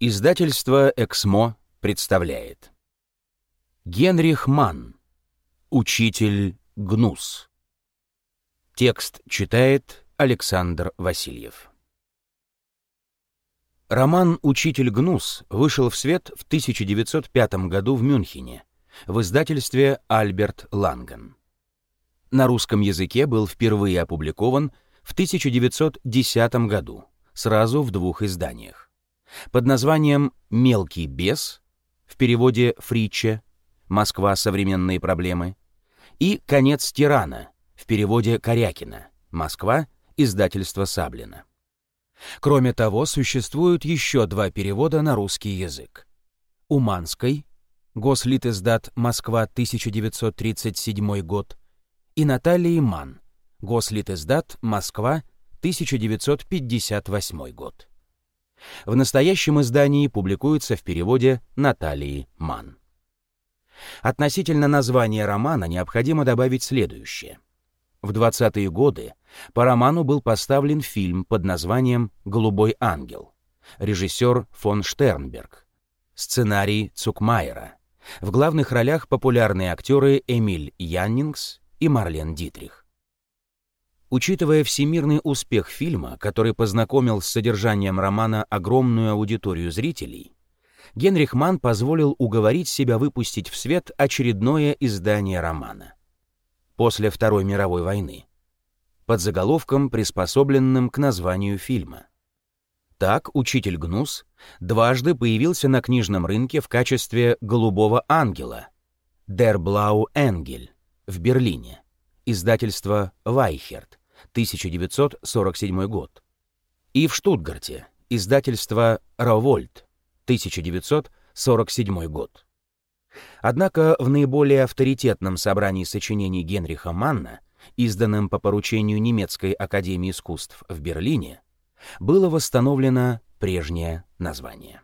Издательство «Эксмо» представляет. Генрих Манн. Учитель Гнус. Текст читает Александр Васильев. Роман «Учитель Гнус» вышел в свет в 1905 году в Мюнхене в издательстве «Альберт Ланген». На русском языке был впервые опубликован в 1910 году, сразу в двух изданиях под названием «Мелкий бес» в переводе Фриче «Москва. Современные проблемы» и «Конец тирана» в переводе Корякина «Москва. Издательство Саблина». Кроме того, существуют еще два перевода на русский язык. Уманской, Гослитиздат Москва, 1937 год, и Натальи Ман, Гослитиздат Москва, 1958 год. В настоящем издании публикуется в переводе Натальи Ман. Относительно названия романа необходимо добавить следующее. В 20-е годы по роману был поставлен фильм под названием «Голубой ангел», режиссер фон Штернберг, сценарий Цукмайера, в главных ролях популярные актеры Эмиль Яннингс и Марлен Дитрих. Учитывая всемирный успех фильма, который познакомил с содержанием романа огромную аудиторию зрителей, Генрих Манн позволил уговорить себя выпустить в свет очередное издание романа. После Второй мировой войны. Под заголовком, приспособленным к названию фильма. Так «Учитель Гнус» дважды появился на книжном рынке в качестве «Голубого ангела» «Der Blau Engel» в Берлине, издательство «Вайхерт», 1947 год. И в Штутгарте, издательство «Равольт», 1947 год. Однако в наиболее авторитетном собрании сочинений Генриха Манна, изданном по поручению Немецкой академии искусств в Берлине, было восстановлено прежнее название.